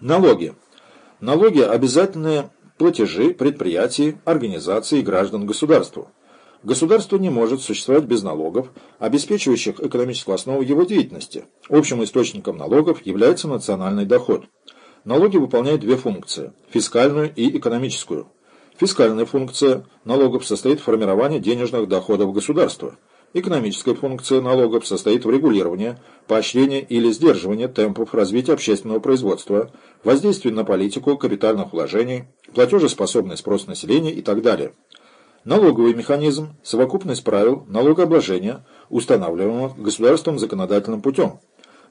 Налоги. Налоги – обязательные платежи предприятий, организаций и граждан государству. Государство не может существовать без налогов, обеспечивающих экономическую основу его деятельности. Общим источником налогов является национальный доход. Налоги выполняют две функции – фискальную и экономическую. Фискальная функция налогов состоит в формировании денежных доходов государства – Экономическая функция налогов состоит в регулировании, поощрении или сдерживании темпов развития общественного производства, воздействии на политику капитальных вложений, платежеспособный спрос населения и так далее. Налоговый механизм – совокупность правил налогообложения, устанавливаемых государством законодательным путем.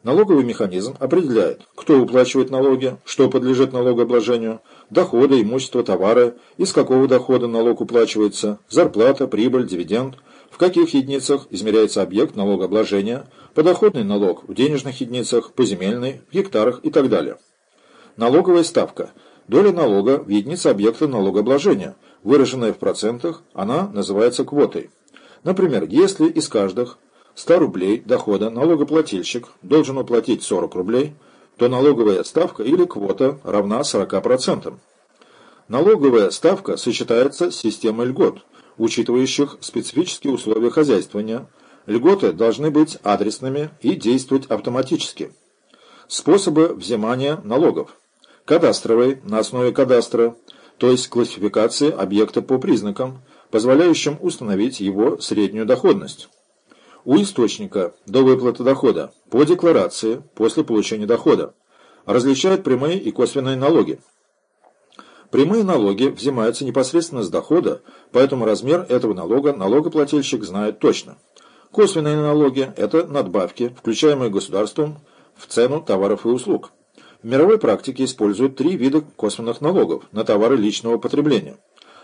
Налоговый механизм определяет, кто уплачивает налоги, что подлежит налогообложению, доходы, имущество, товары, из какого дохода налог уплачивается, зарплата, прибыль, дивиденд – в каких единицах измеряется объект налогообложения, подоходный налог в денежных единицах, поземельный, в гектарах и так далее. Налоговая ставка. Доля налога в единице объекта налогообложения, выраженная в процентах, она называется квотой. Например, если из каждых 100 рублей дохода налогоплательщик должен уплатить 40 рублей, то налоговая ставка или квота равна 40%. Налоговая ставка сочетается с системой льгот – учитывающих специфические условия хозяйствования. Льготы должны быть адресными и действовать автоматически. Способы взимания налогов. Кадастровый на основе кадастра, то есть классификации объекта по признакам, позволяющим установить его среднюю доходность. У источника до выплаты дохода по декларации после получения дохода. Различают прямые и косвенные налоги. Прямые налоги взимаются непосредственно с дохода, поэтому размер этого налога налогоплательщик знает точно. Косвенные налоги – это надбавки, включаемые государством в цену товаров и услуг. В мировой практике используют три вида косвенных налогов на товары личного потребления.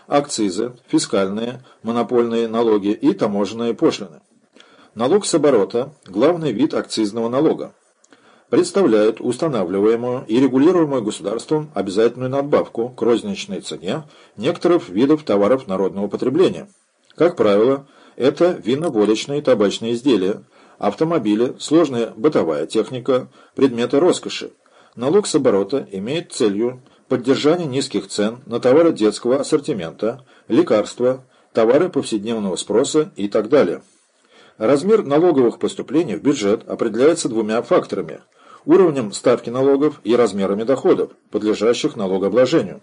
Акцизы, фискальные, монопольные налоги и таможенные пошлины. Налог с оборота – главный вид акцизного налога представляет устанавливаемую и регулируемую государством обязательную надбавку к розничной цене некоторых видов товаров народного потребления. Как правило, это винно-водочные и табачные изделия, автомобили, сложная бытовая техника, предметы роскоши. Налог с оборота имеет целью поддержание низких цен на товары детского ассортимента, лекарства, товары повседневного спроса и так далее. Размер налоговых поступлений в бюджет определяется двумя факторами – уровнем ставки налогов и размерами доходов, подлежащих налогообложению.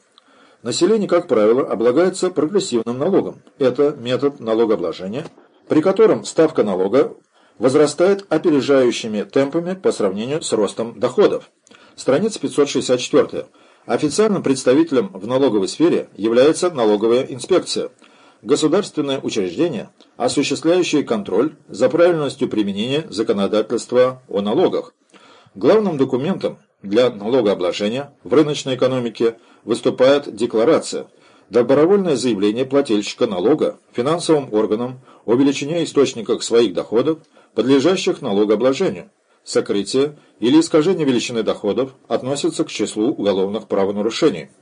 Население, как правило, облагается прогрессивным налогом. Это метод налогообложения, при котором ставка налога возрастает опережающими темпами по сравнению с ростом доходов. Страница 564. Официальным представителем в налоговой сфере является налоговая инспекция – государственное учреждение, осуществляющее контроль за правильностью применения законодательства о налогах, Главным документом для налогообложения в рыночной экономике выступает декларация, добровольное заявление плательщика налога финансовым органам о величине источниках своих доходов, подлежащих налогообложению. Сокрытие или искажение величины доходов относятся к числу уголовных правонарушений.